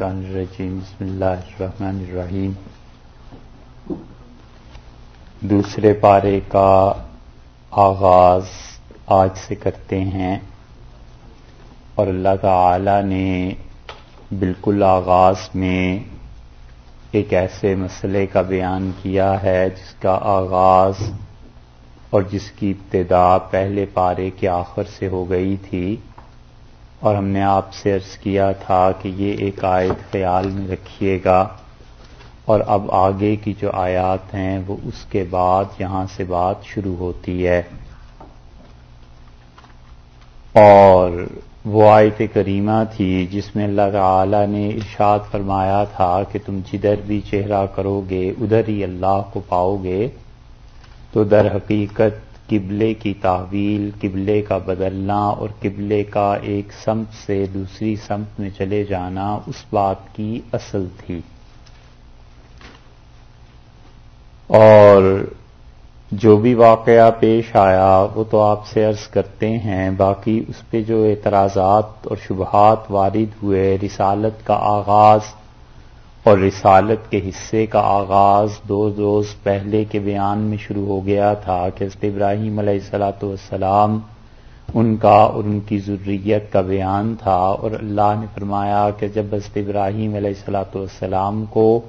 الشیطان الرجیم بسم اللہ الرحمن الرحیم دوسرے پارے کا آغاز آج سے کرتے ہیں اور اللہ تعالی نے بالکل آغاز میں ایک ایسے مسئلے کا بیان کیا ہے جس کا آغاز اور جس کی ابتدا پہلے پارے کے آخر سے ہو گئی تھی۔ اور ہم نے آپ سے عرض کیا تھا کہ یہ ایک آیت خیال میں رکھیے گا اور اب آگے کی جو آیات ہیں وہ اس کے بعد یہاں سے بات شروع ہوتی ہے۔ اور وہ آیت کریمہ تھی جس میں اللہ تعالی نے ارشاد فرمایا تھا کہ تم جدھر بھی چہرہ کرو گے، ادھر ہی اللہ کو پاؤ گے، تو در حقیقت قبلے کی تحویل، قبلے کا بدلنا اور قبلے کا ایک سمت سے دوسری سمت میں چلے جانا اس بات کی اصل تھی۔ اور جو بھی واقعہ پیش آیا وہ تو آپ سے عرض کرتے ہیں، باقی اس پہ جو اعتراضات اور شبہات وارد ہوئے، رسالت کا آغاز اور رسالت کے حصے کا آغاز دو روز پہلے کے بیان میں شروع ہو گیا تھا کہ حضرت ابراہیم علیہ السلاۃ والسلام ان کا اور ان کی ضروریت کا بیان تھا اور اللہ نے فرمایا کہ جب حضرت ابراہیم علیہ السلاۃ والسلام کو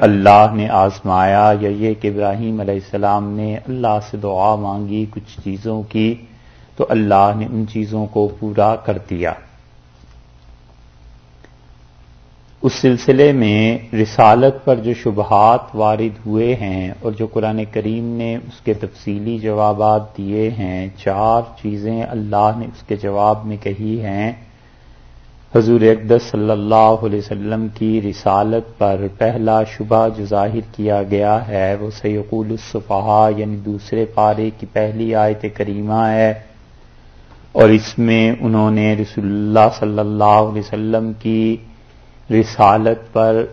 اللہ نے آزمایا یا یہ کہ ابراہیم علیہ السلام نے اللہ سے دعا مانگی کچھ چیزوں کی، تو اللہ نے ان چیزوں کو پورا کر دیا۔ اس سلسلے میں رسالت پر جو شبہات وارد ہوئے ہیں اور جو قرآن کریم نے اس کے تفصیلی جوابات دیے ہیں، چار چیزیں اللہ نے اس کے جواب میں کہی ہیں۔ حضور اقدس صلی اللہ علیہ وسلم کی رسالت پر پہلا شبہ جو ظاہر کیا گیا ہے، وہ سیقول الصفحہ یعنی دوسرے پارے کی پہلی آیت کریمہ ہے۔ اور اس میں انہوں نے رسول اللہ صلی اللہ علیہ وسلم کی رسالت پر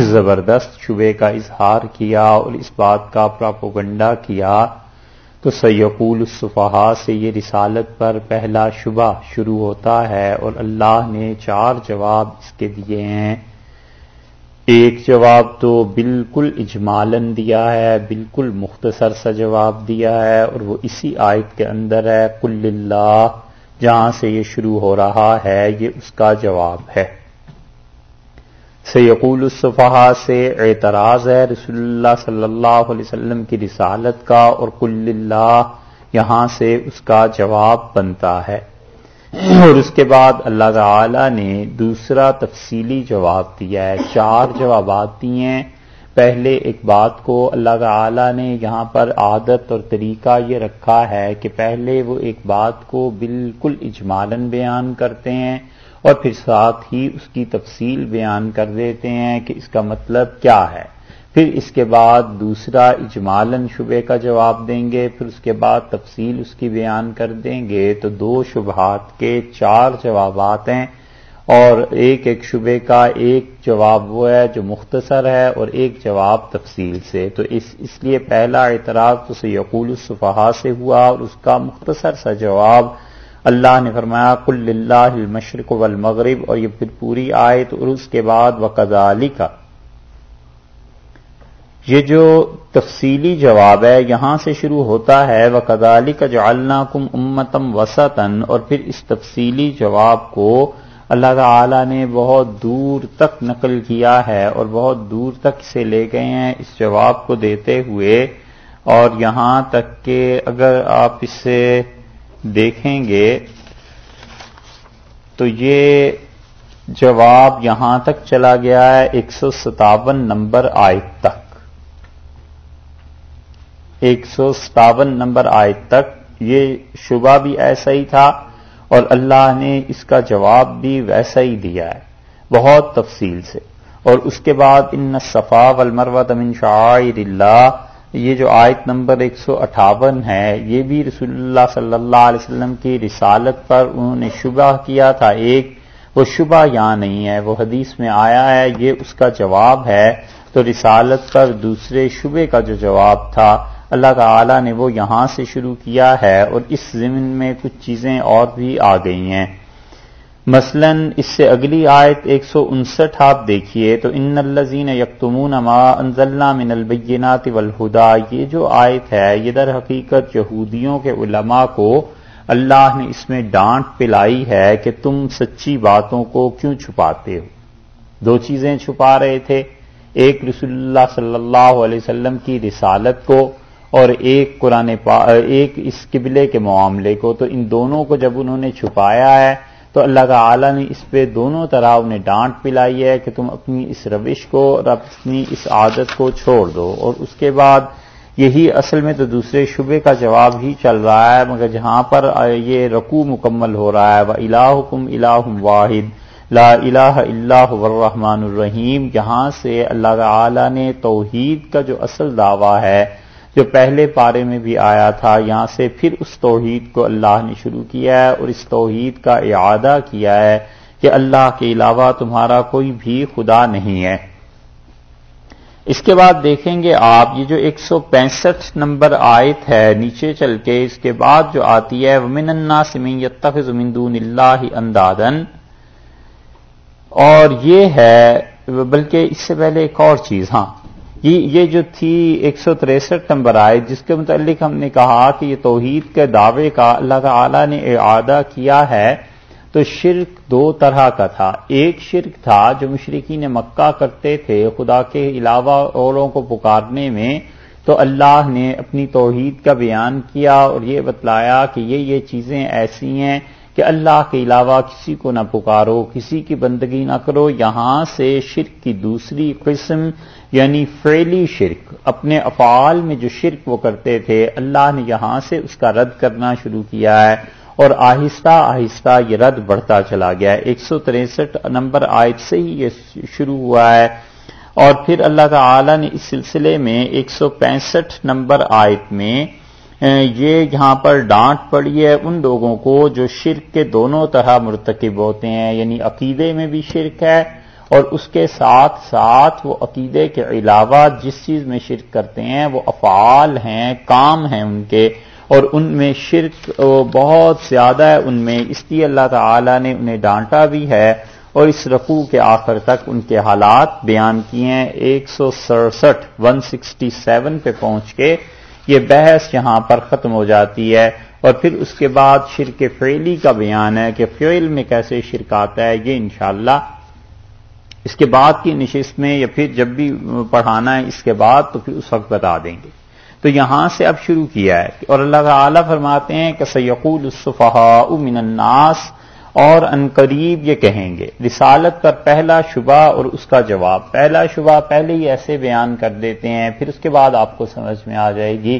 زبردست شبے کا اظہار کیا اور اس بات کا پراپوگنڈا کیا تو سیقول الصفحا سے یہ رسالت پر پہلا شبہ شروع ہوتا ہے اور اللہ نے چار جواب اس کے دیے ہیں۔ ایک جواب تو بالکل اجمالن دیا ہے، بالکل مختصر سا جواب دیا ہے اور وہ اسی آیت کے اندر ہے کل اللہ جہاں سے یہ شروع ہو رہا ہے، یہ اس کا جواب ہے۔ سیقول الصفحہ سے اعتراض ہے رسول اللہ صلی اللہ علیہ وسلم کی رسالت کا اور کل اللہ یہاں سے اس کا جواب بنتا ہے۔ اور اس کے بعد اللہ تعالی نے دوسرا تفصیلی جواب دیا ہے۔ چار جوابات دیے ہیں۔ پہلے ایک بات کو اللہ تعالی نے یہاں پر عادت اور طریقہ یہ رکھا ہے کہ پہلے وہ ایک بات کو بالکل اجمالن بیان کرتے ہیں۔ اور پھر ساتھ ہی اس کی تفصیل بیان کر دیتے ہیں کہ اس کا مطلب کیا ہے۔ پھر اس کے بعد دوسرا اجمالن شبے کا جواب دیں گے، پھر اس کے بعد تفصیل اس کی بیان کر دیں گے۔ تو دو شبہات کے چار جوابات ہیں اور ایک ایک شبے کا ایک جواب وہ ہے جو مختصر ہے اور ایک جواب تفصیل سے۔ تو اس اس لیے پہلا اعتراض تو سیقول الصفحا سے ہوا اور اس کا مختصر سا جواب اللہ نے فرمایا کل اللہ المشرق والمغرب، اور یہ پھر پوری آئے تو اس کے بعد وقضالی کا یہ جو تفصیلی جواب ہے، یہاں سے شروع ہوتا ہے وہ کا جو کم امتم وسطن اور پھر اس تفصیلی جواب کو اللہ تعالی نے بہت دور تک نقل کیا ہے اور بہت دور تک اسے لے گئے ہیں اس جواب کو دیتے ہوئے۔ اور یہاں تک کہ اگر آپ اس دیکھیں گے، تو یہ جواب یہاں تک چلا گیا ہے ایک سو ستاون نمبر آیت تک۔ ایک سو ستاون نمبر آیت تک یہ شبہ بھی ایسا ہی تھا اور اللہ نے اس کا جواب بھی ویسا ہی دیا ہے، بہت تفصیل سے۔ اور اس کے بعد، ان صفا والمروت من شعائر اللہ یہ جو آیت نمبر ایک سو اٹھاون ہے، یہ بھی رسول اللہ صلی اللہ علیہ وسلم کی رسالت پر انہوں نے شبہ کیا تھا۔ ایک، وہ شبہ یہاں نہیں ہے، وہ حدیث میں آیا ہے، یہ اس کا جواب ہے۔ تو رسالت پر دوسرے شبے کا جو جواب تھا، اللہ تعالی نے وہ یہاں سے شروع کیا ہے اور اس زمین میں کچھ چیزیں اور بھی آ گئی ہیں۔ مثلا اس سے اگلی آیت ایک سو انسٹھ آپ دیکھیے تو ان الزین یکتمون ما انزلنا من البینات والہدا، یہ جو آیت ہے، یہ در حقیقت یہودیوں کے علماء کو اللہ نے اس میں ڈانٹ پلائی ہے کہ تم سچی باتوں کو کیوں چھپاتے ہو؟ دو چیزیں چھپا رہے تھے، ایک رسول اللہ صلی اللہ علیہ وسلم کی رسالت کو اور ایک قرآن ایک اس قبلے کے معاملے کو۔ تو ان دونوں کو جب انہوں نے چھپایا ہے تو اللہ تعالی نے اس پہ دونوں طرح انہیں ڈانٹ پلائی ہے کہ تم اپنی اس روش کو اور اپنی اس عادت کو چھوڑ دو اور اس کے بعد یہی اصل میں تو دوسرے شبے کا جواب ہی چل رہا ہے، مگر جہاں پر یہ رقو مکمل ہو رہا ہے وہ الہکم الہ واحد، لا الہ اللہ الرحمن الرحیم یہاں سے اللہ تعالی نے توحید کا جو اصل دعویٰ ہے جو پہلے پارے میں بھی آیا تھا، یہاں سے پھر اس توحید کو اللہ نے شروع کیا ہے اور اس توحید کا اعادہ کیا ہے کہ اللہ کے علاوہ تمہارا کوئی بھی خدا نہیں ہے۔ اس کے بعد دیکھیں گے آپ، یہ جو ایک سو پینسٹھ نمبر آیت ہے نیچے چل کے، اس کے بعد جو آتی ہے، ومن النا سمیت دون اللہ اندادن اور یہ ہے، بلکہ اس سے پہلے ایک اور چیز ہاں۔ یہ جو تھی ایک سو تریسٹھ نمبر آئے جس کے متعلق ہم نے کہا کہ یہ توحید کے دعوے کا اللہ تعالی نے اعادہ کیا ہے، تو شرک دو طرح کا تھا۔ ایک شرک تھا جو مشرقین مکہ کرتے تھے، خدا کے علاوہ اوروں کو پکارنے میں، تو اللہ نے اپنی توحید کا بیان کیا اور یہ بتلایا کہ یہ یہ چیزیں ایسی ہیں کہ اللہ کے علاوہ کسی کو نہ پکارو، کسی کی بندگی نہ کرو، یہاں سے شرک کی دوسری قسم یعنی فعلی شرک، اپنے افعال میں جو شرک وہ کرتے تھے، اللہ نے یہاں سے اس کا رد کرنا شروع کیا ہے اور آہستہ آہستہ یہ رد بڑھتا چلا گیا ہے۔ ایک سو تریسٹھ نمبر آیت سے ہی یہ شروع ہوا ہے۔ اور پھر اللہ تعالی نے اس سلسلے میں ایک سو پینسٹھ نمبر آیت میں یہ یہاں پر ڈانٹ پڑی ہے، ان لوگوں کو جو شرک کے دونوں طرح مرتکب ہوتے ہیں یعنی عقیدے میں بھی شرک ہے اور اس کے ساتھ ساتھ وہ عقیدے کے علاوہ جس چیز میں شرک کرتے ہیں، وہ افعال ہیں، کام ہیں ان کے، اور ان میں شرک بہت زیادہ ہے ان میں۔ اس لیے اللہ تعالی نے انہیں ڈانٹا بھی ہے اور اس رقو کے آخر تک ان کے حالات بیان کیے ہیں۔ ایک سو سڑسٹھ، ون سکسٹی سیون پہ پہنچ کے یہ بحث یہاں پر ختم ہو جاتی ہے۔ اور پھر اس کے بعد شرک فعلی کا بیان ہے کہ فعل میں کیسے شرک آتا ہے، یہ انشاءاللہ اس کے بعد کی نشست میں یا پھر جب بھی پڑھانا ہے اس کے بعد تو پھر اس وقت بتا دیں گے۔ تو یہاں سے اب شروع کیا ہے اور اللہ تعالی فرماتے ہیں کہ سیقول الصفحاء من الناس اور قریب یہ کہیں گے۔ رسالت پر پہلا شبہ اور اس کا جواب۔ پہلا شبہ پہلے ہی ایسے بیان کر دیتے ہیں، پھر اس کے بعد آپ کو سمجھ میں آ جائے گی۔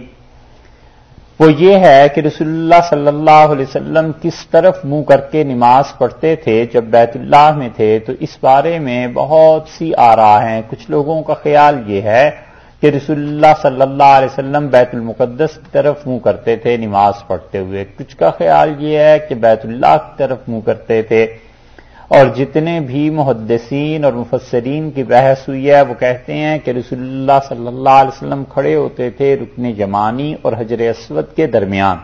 وہ یہ ہے کہ رسول اللہ صلی اللہ علیہ وسلم کس طرف منہ کر کے نماز پڑھتے تھے، جب بیت اللہ میں تھے، تو اس بارے میں بہت سی آ رہا ہیں۔ کچھ لوگوں کا خیال یہ ہے کہ رسول اللہ صلی اللہ علیہ وسلم بیت المقدس کی طرف منہ کرتے تھے نماز پڑھتے ہوئے۔ کچھ کا خیال یہ ہے کہ بیت اللہ کی طرف منہ کرتے تھے۔ اور جتنے بھی محدثین اور مفسرین کی بحث ہوئی ہے، وہ کہتے ہیں کہ رسول اللہ صلی اللہ علیہ وسلم کھڑے ہوتے تھے رکن جمانی اور حجر اسود کے درمیان۔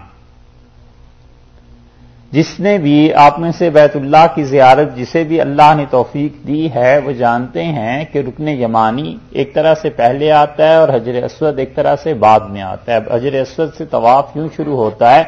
جس نے بھی آپ میں سے بیت اللہ کی زیارت، جسے بھی اللہ نے توفیق دی ہے، وہ جانتے ہیں کہ رکن یمانی ایک طرح سے پہلے آتا ہے اور حجر اسود ایک طرح سے بعد میں آتا ہے۔ حجر اسود سے طواف یوں شروع ہوتا ہے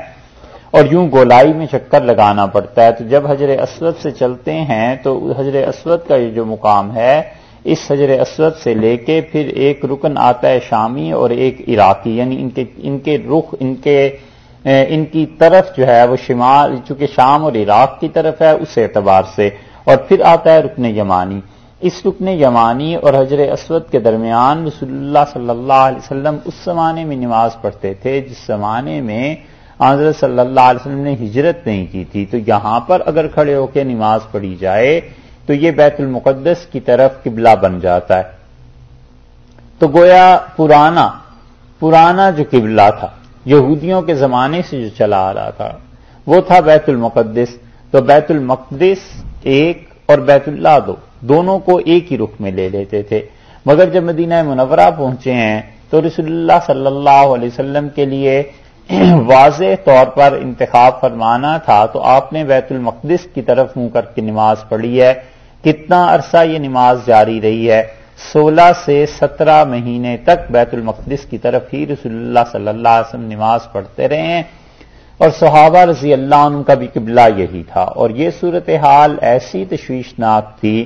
اور یوں گولائی میں چکر لگانا پڑتا ہے، تو جب حجر اسود سے چلتے ہیں، تو حجر اسود کا یہ جو مقام ہے، اس حجر اسود سے لے کے پھر ایک رکن آتا ہے شامی اور ایک عراقی یعنی ان کے ان کے رخ، ان کے ان کی طرف جو ہے وہ شمال، چونکہ شام اور عراق کی طرف ہے، اس اعتبار سے۔ اور پھر آتا ہے رکن یمانی۔ اس رکن یمانی اور حجر اسود کے درمیان رسول اللہ صلی اللہ علیہ وسلم اس زمانے میں نماز پڑھتے تھے، جس زمانے میں حضرت صلی اللہ علیہ وسلم نے ہجرت نہیں کی تھی، تو یہاں پر اگر کھڑے ہو کے نماز پڑھی جائے، تو یہ بیت المقدس کی طرف قبلہ بن جاتا ہے۔ تو گویا پرانا پرانا جو قبلہ تھا، یہودیوں کے زمانے سے جو چلا آ رہا تھا، وہ تھا بیت المقدس۔ تو بیت المقدس ایک اور بیت اللہ دو، دونوں کو ایک ہی رخ میں لے لیتے تھے۔ مگر جب مدینہ منورہ پہنچے ہیں، تو رسول اللہ صلی اللہ علیہ وسلم کے لیے واضح طور پر انتخاب فرمانا تھا تو آپ نے بیت المقدس کی طرف منہ کر کے نماز پڑھی ہے۔ کتنا عرصہ یہ نماز جاری رہی ہے؟ سولہ سے سترہ مہینے تک بیت المقدس کی طرف ہی رسول اللہ صلی اللہ علیہ وسلم نماز پڑھتے رہے۔ ہیں اور صحابہ رضی اللہ عنہ کا بھی قبلہ یہی تھا۔ اور یہ صورتحال ایسی تشویشناک تھی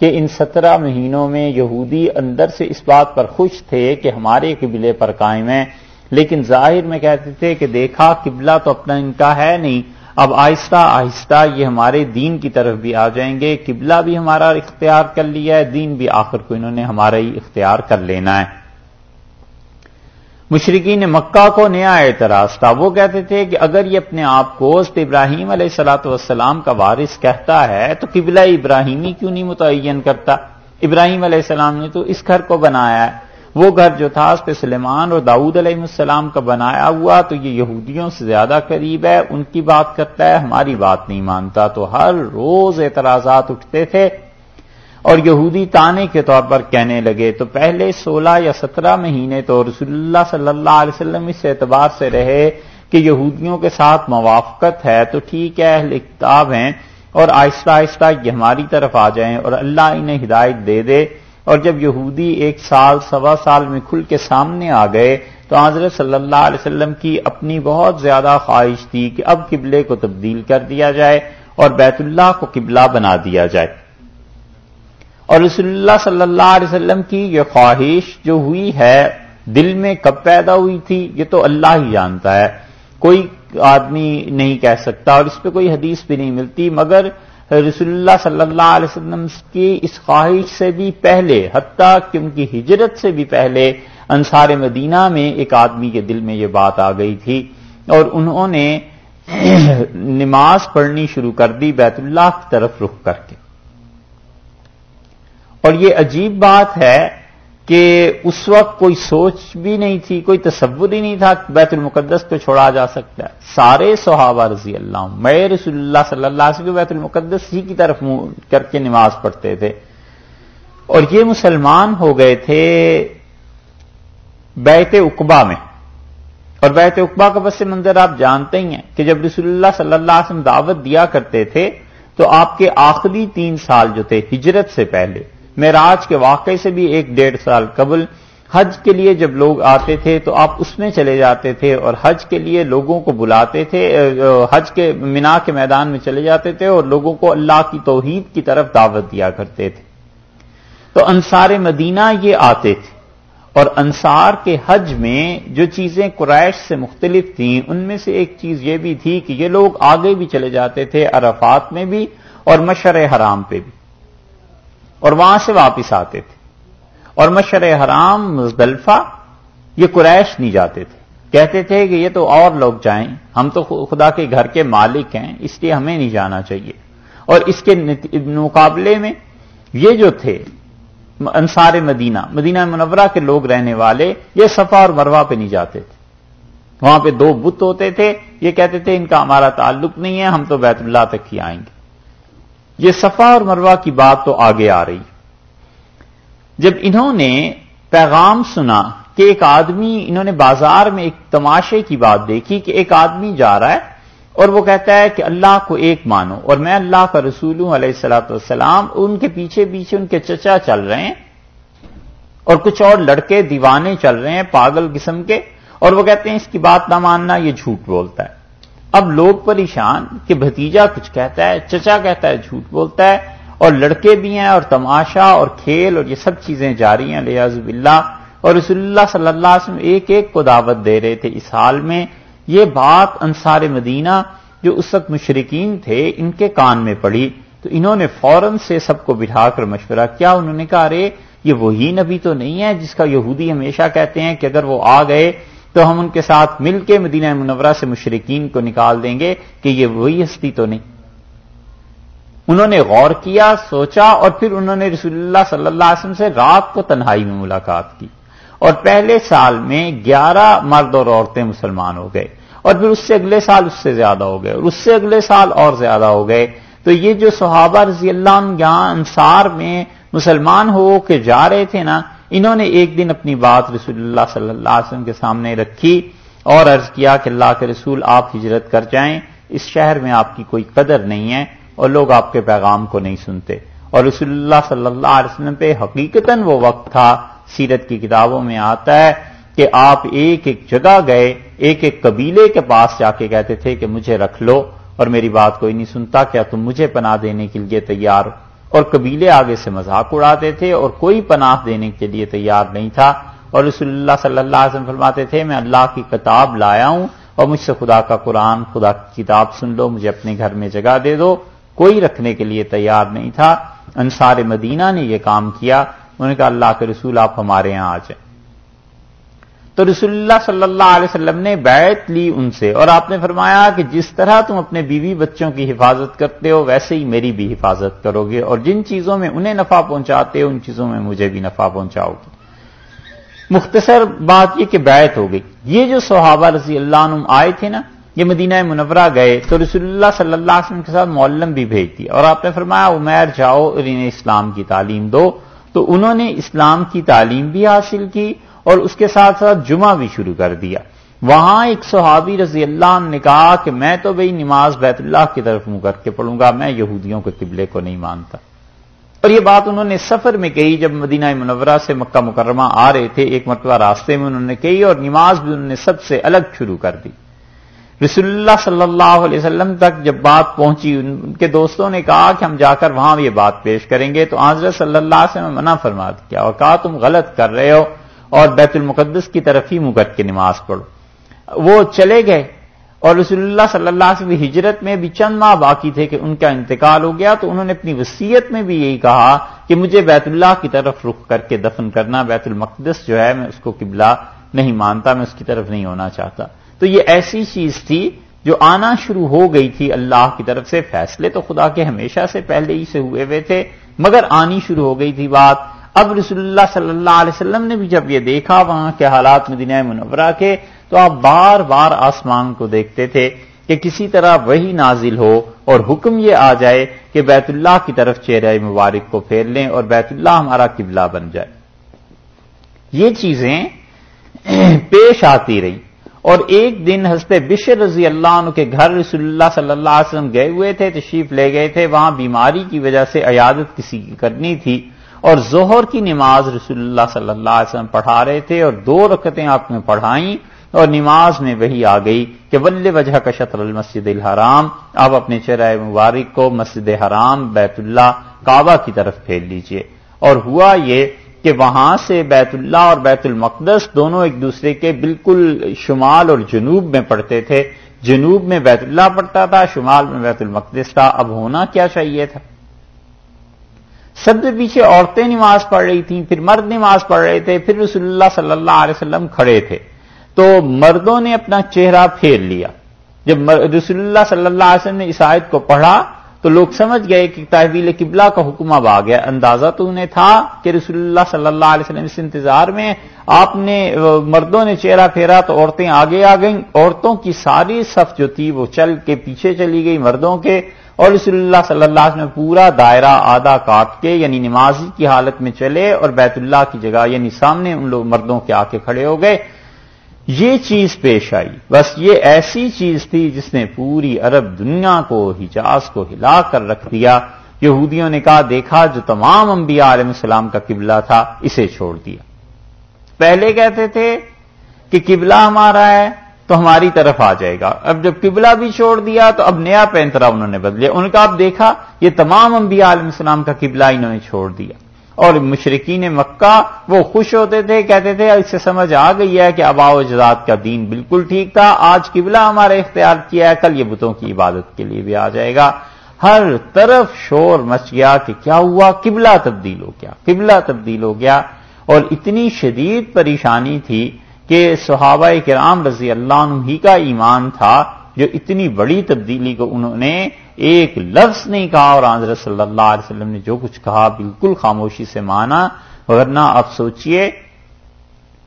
کہ ان سترہ مہینوں میں یہودی اندر سے اس بات پر خوش تھے کہ ہمارے قبلے پر قائم ہیں۔ لیکن ظاہر میں کہتے تھے کہ دیکھا قبلہ تو اپنا ان کا ہے نہیں، اب آہستہ آہستہ یہ ہمارے دین کی طرف بھی آ جائیں گے، قبلہ بھی ہمارا اختیار کر لیا ہے، دین بھی آخر کو انہوں نے ہمارا ہی اختیار کر لینا ہے۔ مشرقین مکہ کو نیا اعتراض تھا، وہ کہتے تھے کہ اگر یہ اپنے آپ کو ابراہیم علیہ السلاۃ والسلام کا وارث کہتا ہے تو قبلہ ابراہیمی کیوں نہیں متعین کرتا؟ ابراہیم علیہ السلام نے تو اس گھر کو بنایا ہے۔ وہ گھر جو تھا، اس پہ سلیمان اور داؤد علیہ السلام کا بنایا ہوا، تو یہ یہودیوں سے زیادہ قریب ہے، ان کی بات کرتا ہے، ہماری بات نہیں مانتا۔ تو ہر روز اعتراضات اٹھتے تھے اور یہودی تانے کے طور پر کہنے لگے۔ تو پہلے سولہ یا سترہ مہینے تو رسول اللہ صلی اللہ علیہ وسلم اس اعتبار سے رہے کہ یہودیوں کے ساتھ موافقت ہے۔ تو ٹھیک ہے، اہل کتاب ہیں اور آہستہ آہستہ یہ ہماری طرف آ جائیں اور اللہ انہیں ہدایت دے دے۔ اور جب یہودی ایک سال، سوا سال میں کھل کے سامنے آ گئے تو حضرت صلی اللہ علیہ وسلم کی اپنی بہت زیادہ خواہش تھی کہ اب قبلے کو تبدیل کر دیا جائے اور بیت اللہ کو قبلہ بنا دیا جائے۔ اور رسول اللہ صلی اللہ علیہ وسلم کی یہ خواہش جو ہوئی ہے، دل میں کب پیدا ہوئی تھی، یہ تو اللہ ہی جانتا ہے۔ کوئی آدمی نہیں کہہ سکتا اور اس پہ کوئی حدیث بھی نہیں ملتی، مگر رسول اللہ صلی اللہ علیہ وسلم کی اس خواہش سے بھی پہلے، حتیٰ کہ ان کی ہجرت سے بھی پہلے، انصار مدینہ میں ایک آدمی کے دل میں یہ بات آ گئی تھی اور انہوں نے نماز پڑھنی شروع کر دی بیت اللہ کی طرف رخ کر کے۔ اور یہ عجیب بات ہے کہ اس وقت کوئی سوچ بھی نہیں تھی، کوئی تصور ہی نہیں تھا کہ بیت المقدس کو چھوڑا جا سکتا ہے۔ سارے صحابہ رضی اللہ میں رسول اللہ صلی اللہ علیہ وسلم بیت المقدس ہی کی طرف کر کے نماز پڑھتے تھے۔ اور یہ مسلمان ہو گئے تھے بیت اقبا میں۔ اور بیت اقبا کا بس منظر آپ جانتے ہی ہیں کہ جب رسول اللہ صلی اللہ علیہ وسلم دعوت دیا کرتے تھے تو آپ کے آخری تین سال جو تھے، ہجرت سے پہلے معراج کے واقعے سے بھی ایک ڈیڑھ سال قبل حج کے لیے جب لوگ آتے تھے تو آپ اس میں چلے جاتے تھے اور حج کے لیے لوگوں کو بلاتے تھے حج کے مینا کے میدان میں چلے جاتے تھے اور لوگوں کو اللہ کی توحید کی طرف دعوت دیا کرتے تھے۔ تو انصار مدینہ یہ آتے تھے اور انصار کے حج میں جو چیزیں قریش سے مختلف تھیں، ان میں سے ایک چیز یہ بھی تھی کہ یہ لوگ آگے بھی چلے جاتے تھے، عرفات میں بھی اور مشر حرام پہ بھی۔ اور وہاں سے واپس آتے تھے۔ اور مشر حرام، مزدلفہ، یہ قریش نہیں جاتے تھے۔ کہتے تھے کہ یہ تو اور لوگ جائیں، ہم تو خدا کے گھر کے مالک ہیں، اس لیے ہمیں نہیں جانا چاہیے۔ اور اس کے مقابلے میں یہ جو تھے، انصار مدینہ مدینہ منورہ کے لوگ رہنے والے، یہ صفا اور مروا پہ نہیں جاتے تھے۔ وہاں پہ دو بت ہوتے تھے، یہ کہتے تھے ان کا ہمارا تعلق نہیں ہے، ہم تو بیت اللہ تک ہی آئیں گے۔ یہ صفا اور مروا کی بات تو آگے آ رہی۔ جب انہوں نے پیغام سنا کہ ایک آدمی، انہوں نے بازار میں ایک تماشے کی بات دیکھی کہ ایک آدمی جا رہا ہے اور وہ کہتا ہے کہ اللہ کو ایک مانو اور میں اللہ کا رسول ہوں علیہ السلاۃ والسلام، ان کے پیچھے پیچھے ان کے چچا چل رہے ہیں اور کچھ اور لڑکے دیوانے چل رہے ہیں پاگل قسم کے اور وہ کہتے ہیں اس کی بات نہ ماننا، یہ جھوٹ بولتا ہے۔ اب لوگ پریشان کہ بھتیجا کچھ کہتا ہے، چچا کہتا ہے، جھوٹ بولتا ہے، اور لڑکے بھی ہیں اور تماشا اور کھیل اور یہ سب چیزیں جاری ہیں لیاز اللہ اور رسول اللہ صلی اللہ علیہ وسلم ایک ایک کو دعوت دے رہے تھے اس حال میں۔ یہ بات انصار مدینہ جو اس وقت مشرقین تھے، ان کے کان میں پڑی۔ تو انہوں نے فوراً سے سب کو بٹھا کر مشورہ کیا۔ انہوں نے کہا، ارے، یہ وہی نبی تو نہیں ہے جس کا یہودی ہمیشہ کہتے ہیں کہ اگر وہ آ گئے تو ہم ان کے ساتھ مل کے مدینہ منورہ سے مشرقین کو نکال دیں گے کہ یہ وہی ہستی تو نہیں۔ انہوں نے غور کیا، سوچا اور پھر انہوں نے رسول اللہ صلی اللہ علیہ وسلم سے رات کو تنہائی میں ملاقات کی۔ اور پہلے سال میں گیارہ مرد اور عورتیں مسلمان ہو گئے۔ اور پھر اس سے اگلے سال اس سے زیادہ ہو گئے۔ اور اس سے اگلے سال اور زیادہ ہو گئے۔ تو یہ جو صحابہ رضی اللہ عنہ یہاں انصار میں مسلمان ہو کے جا رہے تھے نا انہوں نے ایک دن اپنی بات رسول اللہ صلی اللہ علیہ وسلم کے سامنے رکھی اور عرض کیا کہ اللہ کے رسول آپ ہجرت کر جائیں، اس شہر میں آپ کی کوئی قدر نہیں ہے اور لوگ آپ کے پیغام کو نہیں سنتے۔ اور رسول اللہ صلی اللہ علیہ وسلم پہ حقیقتاً وہ وقت تھا، سیرت کی کتابوں میں آتا ہے کہ آپ ایک ایک جگہ گئے، ایک ایک قبیلے کے پاس جا کے کہتے تھے کہ مجھے رکھ لو اور میری بات کوئی نہیں سنتا، کیا تم مجھے پناہ دینے کے لیے تیار ہو اور قبیلے آگے سے مذاق اڑاتے تھے اور کوئی پناہ دینے کے لیے تیار نہیں تھا۔ اور رسول اللہ صلی اللہ علیہ وسلم فرماتے تھے، میں اللہ کی کتاب لایا ہوں اور مجھ سے خدا کا قرآن، خدا کی کتاب سن لو، مجھے اپنے گھر میں جگہ دے دو۔ کوئی رکھنے کے لیے تیار نہیں تھا۔ انصار مدینہ نے یہ کام کیا۔ انہوں نے کہا، اللہ کے رسول، آپ ہمارے یہاں آ جائیں۔ تو رسول اللہ صلی اللہ علیہ وسلم نے بیعت لی ان سے اور آپ نے فرمایا کہ جس طرح تم اپنے بیوی بچوں کی حفاظت کرتے ہو، ویسے ہی میری بھی حفاظت کرو گے اور جن چیزوں میں انہیں نفع پہنچاتے ہو، ان چیزوں میں مجھے بھی نفع پہنچاؤ گے۔ مختصر بات یہ کہ بیعت ہو گئی۔ یہ جو صحابہ رضی اللہ عنہ آئے تھے نا، یہ مدینہ منورہ گئے تو رسول اللہ صلی اللہ علیہ وسلم کے ساتھ معلم بھی بھیج دیا اور آپ نے فرمایا، عمیر جاؤ اور انہیں اسلام کی تعلیم دو۔ تو انہوں نے اسلام کی تعلیم بھی حاصل کی اور اس کے ساتھ ساتھ جمعہ بھی شروع کر دیا۔ وہاں ایک صحابی رضی اللہ عنہ نے کہا کہ میں تو بھائی نماز بیت اللہ کی طرف منہ کر کے پڑھوں گا، میں یہودیوں کے قبلے کو نہیں مانتا۔ اور یہ بات انہوں نے سفر میں کہی، جب مدینہ منورہ سے مکہ مکرمہ آ رہے تھے، ایک مرتبہ راستے میں انہوں نے کہی اور نماز بھی انہوں نے سب سے الگ شروع کر دی۔ رسول اللہ صلی اللہ علیہ وسلم تک جب بات پہنچی، ان کے دوستوں نے کہا کہ ہم جا کر وہاں یہ بات پیش کریں گے۔ تو آضر صلی اللہ علیہ وسلم منع فرما کیا اور کہا تم غلط کر رہے ہو اور بیت المقدس کی طرف ہی منہ کے نماز پڑھو۔ وہ چلے گئے اور رسول اللہ صلی اللہ علیہ وسلم ہجرت میں بھی چند ماہ باقی تھے کہ ان کا انتقال ہو گیا، تو انہوں نے اپنی وصیت میں بھی یہی کہا کہ مجھے بیت اللہ کی طرف رخ کر کے دفن کرنا، بیت المقدس جو ہے میں اس کو قبلہ نہیں مانتا، میں اس کی طرف نہیں ہونا چاہتا۔ تو یہ ایسی چیز تھی جو آنا شروع ہو گئی تھی اللہ کی طرف سے۔ فیصلے تو خدا کے ہمیشہ سے پہلے ہی سے ہوئے ہوئے تھے، مگر آنی شروع ہو گئی تھی بات۔ اب رسول اللہ صلی اللہ علیہ وسلم نے بھی جب یہ دیکھا وہاں کے حالات مدینہ منورہ کے، تو آپ بار بار آسمان کو دیکھتے تھے کہ کسی طرح وہی نازل ہو اور حکم یہ آ جائے کہ بیت اللہ کی طرف چہرہ مبارک کو پھیر لیں اور بیت اللہ ہمارا قبلہ بن جائے۔ یہ چیزیں پیش آتی رہی۔ اور ایک دن حضرت بشر رضی اللہ عنہ کے گھر رسول اللہ صلی اللہ علیہ وسلم گئے ہوئے تھے، تشریف لے گئے تھے۔ وہاں بیماری کی وجہ سے عیادت کسی کی کرنی تھی۔ اور ظہر کی نماز رسول اللہ صلی اللہ علیہ وسلم پڑھا رہے تھے اور دو رکتیں آپ نے پڑھائیں اور نماز میں وہی آ گئی کہ ول وجہ کا شطر المسد الحرام، آپ اپنے چرائے مبارک کو مسجد حرام، بیت اللہ، کعبہ کی طرف پھیل لیجیے۔ اور ہوا یہ کہ وہاں سے بیت اللہ اور بیت المقدس دونوں ایک دوسرے کے بالکل شمال اور جنوب میں پڑتے تھے۔ جنوب میں بیت اللہ پڑتا تھا، شمال میں بیت المقدس تھا۔ اب ہونا کیا چاہیے تھا؟ سب سے پیچھے عورتیں نماز پڑھ رہی تھیں، پھر مرد نماز پڑھ رہے تھے، پھر رسول اللہ صلی اللہ علیہ وسلم کھڑے تھے۔ تو مردوں نے اپنا چہرہ پھیر لیا۔ جب رسول اللہ صلی اللہ علیہ وسلم نے اس آیت کو پڑھا تو لوگ سمجھ گئے کہ تحویل قبلہ کا حکم اب آ گیا، اندازہ تو انہیں تھا کہ رسول اللہ صلی اللہ علیہ وسلم اس انتظار میں آپ نے مردوں نے چہرہ پھیرا تو عورتیں آگے آ گئیں۔ عورتوں کی ساری صف جو تھی وہ چل کے پیچھے چلی گئی مردوں کے۔ اور رسول اللہ صلی اللہ علیہ وسلم پورا دائرہ آدھا کاٹ کے یعنی نمازی کی حالت میں چلے اور بیت اللہ کی جگہ یعنی سامنے ان لوگ مردوں کے آ کے کھڑے ہو گئے۔ یہ چیز پیش آئی۔ بس یہ ایسی چیز تھی جس نے پوری عرب دنیا کو، حجاز کو ہلا کر رکھ دیا۔ یہودیوں نے کہا، دیکھا، جو تمام انبیاء علیہ السلام کا قبلہ تھا، اسے چھوڑ دیا۔ پہلے کہتے تھے کہ قبلہ ہمارا ہے تو ہماری طرف آ جائے گا۔ اب جب قبلہ بھی چھوڑ دیا تو اب نیا پینترا انہوں نے بدلیا ان کا اب دیکھا، یہ تمام انبیاء علیہ السلام کا قبلہ انہوں نے چھوڑ دیا۔ اور مشرقین مکہ وہ خوش ہوتے تھے، کہتے تھے، اس سے سمجھ آ گئی ہے کہ ابا و جزاد کا دین بالکل ٹھیک تھا۔ آج قبلہ ہمارے اختیار کیا ہے، کل یہ بتوں کی عبادت کے لیے بھی آ جائے گا۔ ہر طرف شور مچ گیا کہ کیا ہوا؟ قبلہ تبدیل ہو گیا، قبلہ تبدیل ہو گیا۔ اور اتنی شدید پریشانی تھی کہ صحابہ کرام رضی اللہ عنہ ہی کا ایمان تھا، جو اتنی بڑی تبدیلی کو انہوں نے ایک لفظ نہیں کہا اور حضرت صلی اللہ علیہ وسلم نے جو کچھ کہا بالکل خاموشی سے مانا، ورنہ آپ سوچئے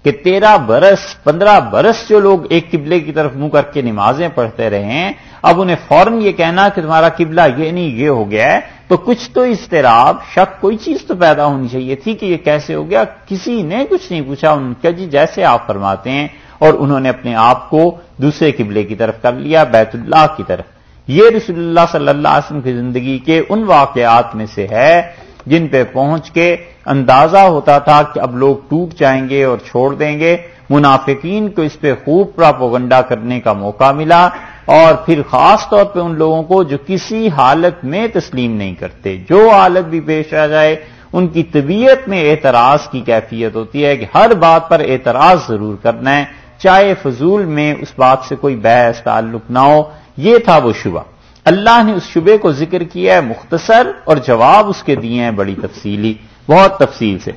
کہ تیرہ برس، پندرہ برس جو لوگ ایک قبلے کی طرف منہ کر کے نمازیں پڑھتے رہے ہیں، اب انہیں فوراً یہ کہنا کہ تمہارا قبلہ یہ نہیں، یہ ہو گیا ہے، تو کچھ تو اضطراب شک کوئی چیز تو پیدا ہونی چاہیے تھی کہ یہ کیسے ہو گیا، کسی نے کچھ نہیں پوچھا، ان کا جی جیسے آپ فرماتے ہیں اور انہوں نے اپنے آپ کو دوسرے قبلے کی طرف کر لیا، بیت اللہ کی طرف۔ یہ رسول اللہ صلی اللہ علیہ وسلم کی زندگی کے ان واقعات میں سے ہے جن پہ پہنچ کے اندازہ ہوتا تھا کہ اب لوگ ٹوٹ جائیں گے اور چھوڑ دیں گے۔ منافقین کو اس پہ خوب پراپوگنڈا کرنے کا موقع ملا اور پھر خاص طور پہ ان لوگوں کو جو کسی حالت میں تسلیم نہیں کرتے، جو حالت بھی پیش آ جائے، ان کی طبیعت میں اعتراض کی کیفیت ہوتی ہے کہ ہر بات پر اعتراض ضرور کرنا ہے۔ چاہے فضول میں اس بات سے کوئی بحث، تعلق نہ ہو، یہ تھا وہ شبہ۔ اللہ نے اس شبے کو ذکر کیا ہے، مختصر اور جواب اس کے دیے ہیں بڑی تفصیلی، بہت تفصیل سے۔